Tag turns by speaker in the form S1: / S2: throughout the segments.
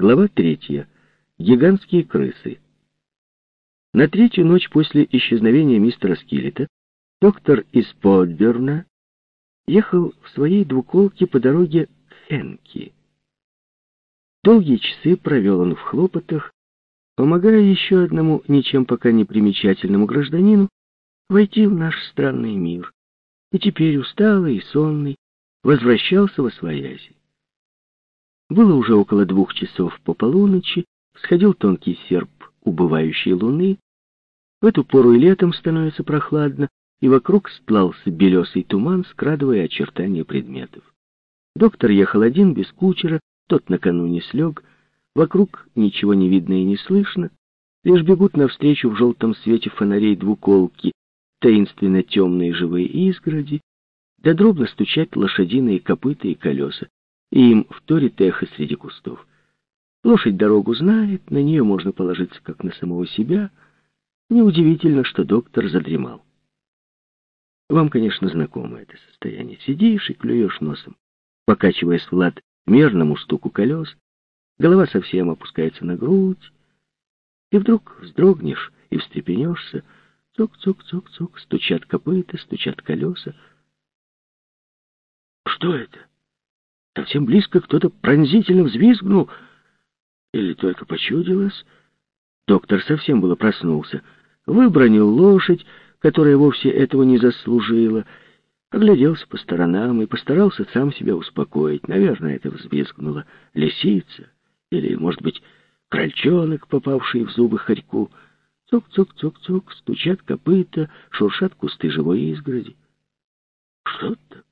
S1: Глава третья. Гигантские крысы. На третью ночь после исчезновения мистера Скиллета доктор из Подберна ехал в своей двуколке по дороге к Хенки. Долгие часы провел он в хлопотах, помогая еще одному ничем пока не примечательному гражданину войти в наш странный мир, и теперь усталый и сонный возвращался во своязи. Было уже около двух часов по полуночи, сходил тонкий серп убывающей луны. В эту пору и летом становится прохладно, и вокруг стлался белесый туман, скрадывая очертания предметов. Доктор ехал один, без кучера, тот накануне слег. Вокруг ничего не видно и не слышно. Лишь бегут навстречу в желтом свете фонарей двуколки, таинственно темные живые изгороди, да дробно стучат лошадиные копыта и колеса и им вторит эхо среди кустов. Лошадь дорогу знает, на нее можно положиться как на самого себя. Неудивительно, что доктор задремал. Вам, конечно, знакомо это состояние. Сидишь и клюешь носом, покачиваясь в лад мерному стуку колес, голова совсем опускается на грудь, и вдруг вздрогнешь и встрепенешься, цок-цок-цок-цок, стучат копыта, стучат колеса. Что это? Совсем близко кто-то пронзительно взвизгнул. Или только почудилось? Доктор совсем было проснулся. Выбронил лошадь, которая вовсе этого не заслужила. Огляделся по сторонам и постарался сам себя успокоить. Наверное, это взвизгнула лисица. Или, может быть, крольчонок, попавший в зубы хорьку. Цок-цок-цок-цок, стучат копыта, шуршат кусты живой изгороди. Что так?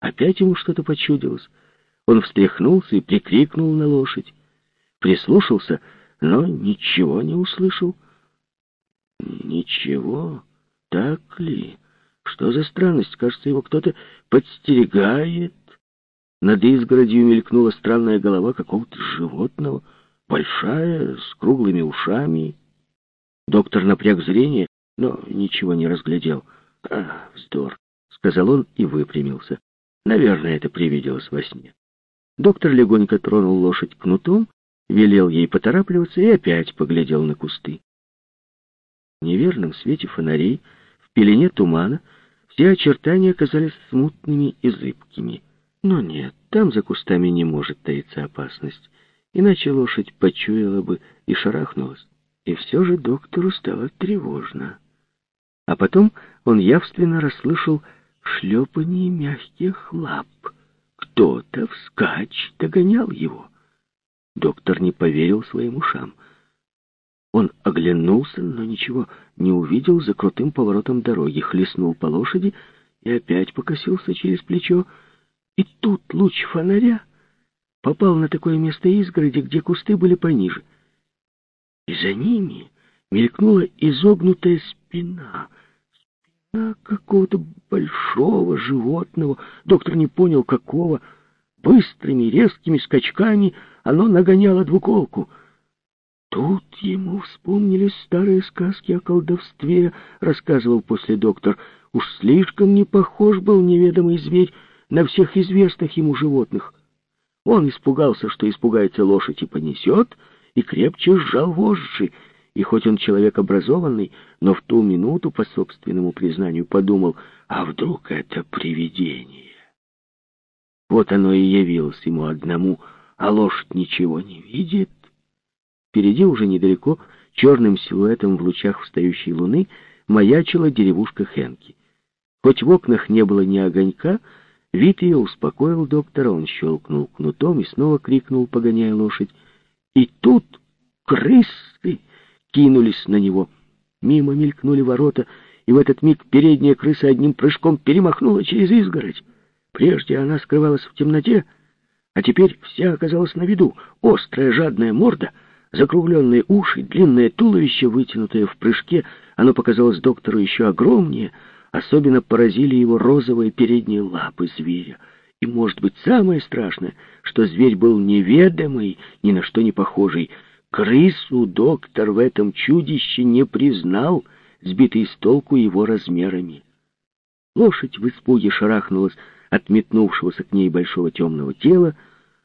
S1: Опять ему что-то почудилось. Он встряхнулся и прикрикнул на лошадь. Прислушался, но ничего не услышал. Ничего, так ли? Что за странность? Кажется, его кто-то подстерегает. Над изгородью мелькнула странная голова какого-то животного, большая, с круглыми ушами. Доктор напряг зрение, но ничего не разглядел. «А, вздор», — сказал он и выпрямился. Наверное, это привиделось во сне. Доктор легонько тронул лошадь кнутом, велел ей поторапливаться и опять поглядел на кусты. В неверном свете фонарей, в пелене тумана, все очертания оказались смутными и зыбкими. Но нет, там за кустами не может таиться опасность, иначе лошадь почуяла бы и шарахнулась. И все же доктору стало тревожно. А потом он явственно расслышал шлепанье мягких лап. Кто-то вскачь догонял его. Доктор не поверил своим ушам. Он оглянулся, но ничего не увидел за крутым поворотом дороги, хлестнул по лошади и опять покосился через плечо. И тут луч фонаря попал на такое место изгороди, где кусты были пониже. И за ними мелькнула изогнутая спина — какого-то большого животного, доктор не понял, какого. Быстрыми, резкими скачками оно нагоняло двуколку. Тут ему вспомнились старые сказки о колдовстве, рассказывал после доктор. Уж слишком не похож был неведомый зверь на всех известных ему животных. Он испугался, что испугается лошадь и понесет, и крепче сжал вожжи, и хоть он человек образованный, но в ту минуту, по собственному признанию, подумал, а вдруг это привидение? Вот оно и явилось ему одному, а лошадь ничего не видит. Впереди уже недалеко, черным силуэтом в лучах встающей луны, маячила деревушка Хенки. Хоть в окнах не было ни огонька, вид ее успокоил доктора, он щелкнул кнутом и снова крикнул, погоняя лошадь. И тут крысы! Кинулись на него. Мимо мелькнули ворота, и в этот миг передняя крыса одним прыжком перемахнула через изгородь. Прежде она скрывалась в темноте, а теперь вся оказалась на виду. Острая жадная морда, закругленные уши, длинное туловище, вытянутое в прыжке, оно показалось доктору еще огромнее, особенно поразили его розовые передние лапы зверя. И, может быть, самое страшное, что зверь был неведомый, ни на что не похожий, Крысу доктор в этом чудище не признал, сбитый с толку его размерами. Лошадь в испуге шарахнулась от метнувшегося к ней большого темного тела,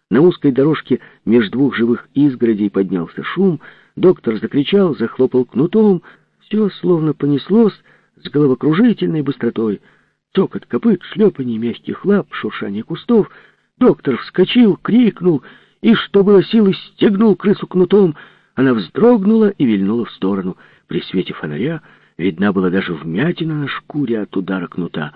S1: На узкой дорожке между двух живых изгородей поднялся шум, доктор закричал, захлопал кнутом, все словно понеслось с головокружительной быстротой. Токот копыт, шлепанье мягких лап, шуршание кустов. Доктор вскочил, крикнул и, что было силы, стегнул крысу кнутом. Она вздрогнула и вильнула в сторону. При свете фонаря видна была даже вмятина на шкуре от удара кнута.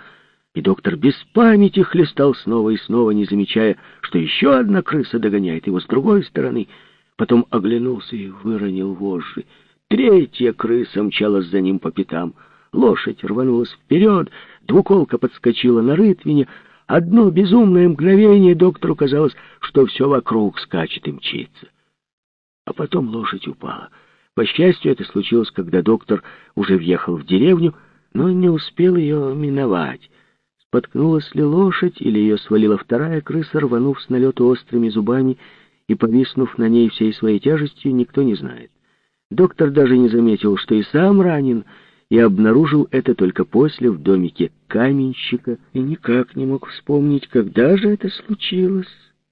S1: И доктор без памяти хлестал снова и снова, не замечая, что еще одна крыса догоняет его с другой стороны. Потом оглянулся и выронил вожжи. Третья крыса мчалась за ним по пятам. Лошадь рванулась вперед, двуколка подскочила на рытвине. Одно безумное мгновение доктору казалось, что все вокруг скачет и мчится. А потом лошадь упала. По счастью, это случилось, когда доктор уже въехал в деревню, но не успел ее миновать. Споткнулась ли лошадь, или ее свалила вторая крыса, рванув с налета острыми зубами и повиснув на ней всей своей тяжестью, никто не знает. Доктор даже не заметил, что и сам ранен, и обнаружил это только после в домике каменщика, и никак не мог вспомнить, когда же это случилось,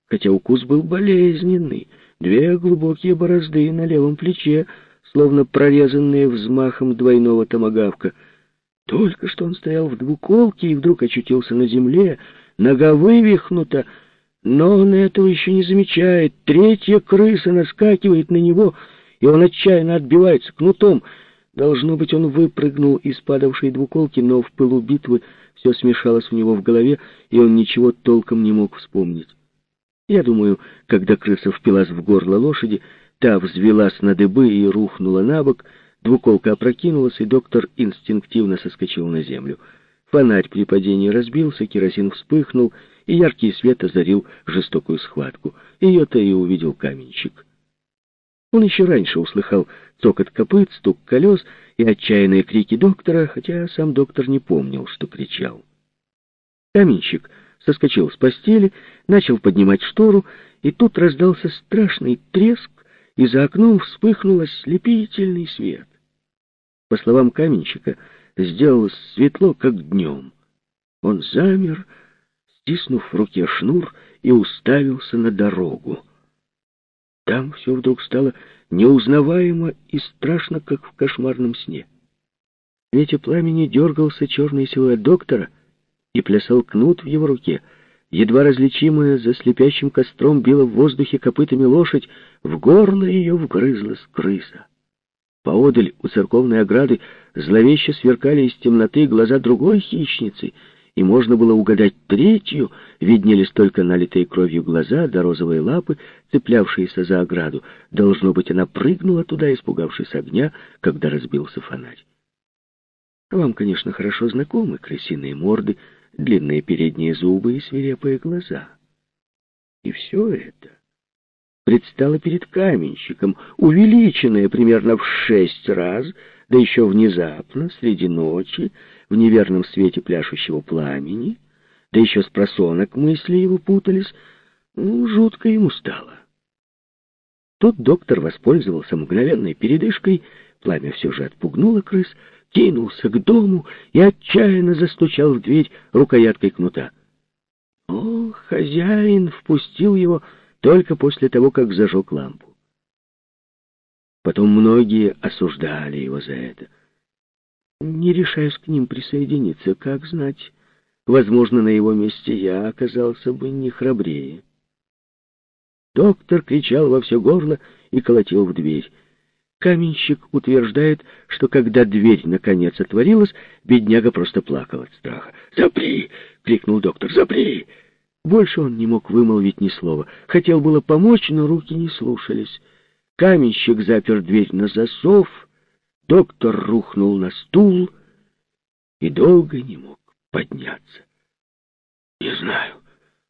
S1: хотя укус был болезненный, две глубокие борозды на левом плече, словно прорезанные взмахом двойного томагавка — только что он стоял в двуколке и вдруг очутился на земле, нога вывихнута, но он этого еще не замечает. Третья крыса наскакивает на него, и он отчаянно отбивается кнутом. Должно быть, он выпрыгнул из падавшей двуколки, но в пылу битвы все смешалось у него в голове, и он ничего толком не мог вспомнить. Я думаю, когда крыса впилась в горло лошади, та взвелась на дыбы и рухнула на бок — Двуколка опрокинулась, и доктор инстинктивно соскочил на землю. Фонарь при падении разбился, керосин вспыхнул, и яркий свет озарил жестокую схватку. Ее-то и увидел каменщик. Он еще раньше услыхал цокот копыт, стук колес и отчаянные крики доктора, хотя сам доктор не помнил, что кричал. Каменщик соскочил с постели, начал поднимать штору, и тут раздался страшный треск, и за окном вспыхнул ослепительный свет. По словам каменщика, сделалось светло, как днем. Он замер, стиснув в руке шнур, и уставился на дорогу. Там все вдруг стало неузнаваемо и страшно, как в кошмарном сне. В свете пламени дергался черный силуэт доктора и плясал кнут в его руке. Едва различимая за слепящим костром била в воздухе копытами лошадь, в горло ее вгрызлась крыса. Поодаль у церковной ограды зловеще сверкали из темноты глаза другой хищницы, и можно было угадать третью, виднелись только налитые кровью глаза да розовые лапы, цеплявшиеся за ограду. Должно быть, она прыгнула туда, испугавшись огня, когда разбился фонарь. Вам, конечно, хорошо знакомы крысиные морды, длинные передние зубы и свирепые глаза. И все это предстала перед каменщиком, увеличенная примерно в шесть раз, да еще внезапно, среди ночи, в неверном свете пляшущего пламени, да еще с просонок мысли его путались, ну, жутко ему стало. Тут доктор воспользовался мгновенной передышкой, пламя все же отпугнуло крыс, кинулся к дому и отчаянно застучал в дверь рукояткой кнута. О, хозяин впустил его только после того, как зажег лампу. Потом многие осуждали его за это. Не решаясь к ним присоединиться, как знать, возможно, на его месте я оказался бы не храбрее. Доктор кричал во все горло и колотил в дверь. Каменщик утверждает, что когда дверь наконец отворилась, бедняга просто плакал от страха. «Запри!» — крикнул доктор. «Запри!» Больше он не мог вымолвить ни слова. Хотел было помочь, но руки не слушались. Каменщик запер дверь на засов, доктор рухнул на стул и долго не мог подняться. «Не знаю,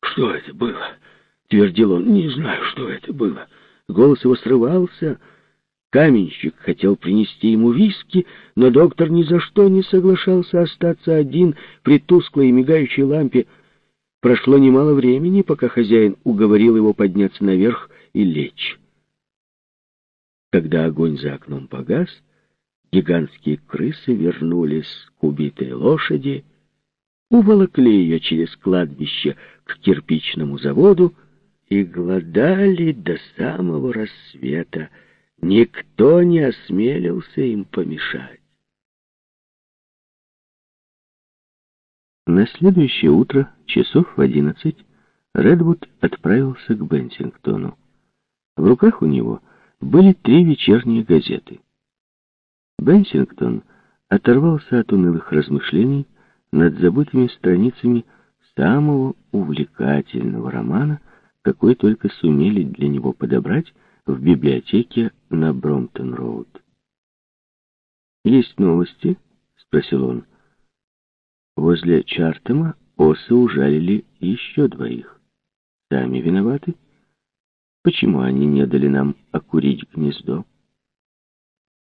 S1: что это было», — твердил он, — «не знаю, что это было». Голос его срывался. Каменщик хотел принести ему виски, но доктор ни за что не соглашался остаться один при тусклой мигающей лампе, Прошло немало времени, пока хозяин уговорил его подняться наверх и лечь. Когда огонь за окном погас, гигантские крысы вернулись к убитой лошади, уволокли ее через кладбище к кирпичному заводу и голодали до самого рассвета. Никто не осмелился им помешать. На следующее утро, часов в одиннадцать, Редвуд отправился к Бенсингтону. В руках у него были три вечерние газеты. Бенсингтон оторвался от унылых размышлений над забытыми страницами самого увлекательного романа, какой только сумели для него подобрать в библиотеке на Бромтон-Роуд. «Есть новости?» — спросил он. Возле Чартема осы ужалили еще двоих. Сами виноваты? Почему они не дали нам окурить гнездо?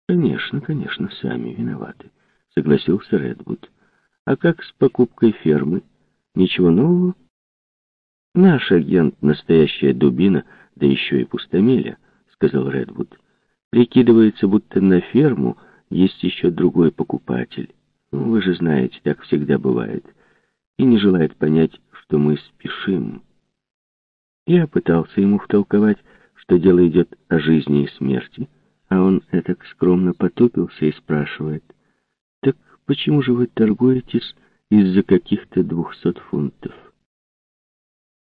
S1: Конечно, конечно, сами виноваты, согласился Редвуд. А как с покупкой фермы? Ничего нового? Наш агент — настоящая дубина, да еще и пустомеля, сказал Редвуд. Прикидывается, будто на ферму есть еще другой покупатель. Вы же знаете, так всегда бывает. И не желает понять, что мы спешим. Я пытался ему втолковать, что дело идет о жизни и смерти, а он этак скромно потупился и спрашивает, «Так почему же вы торгуетесь из-за каких-то двухсот фунтов?»